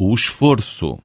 o esforço.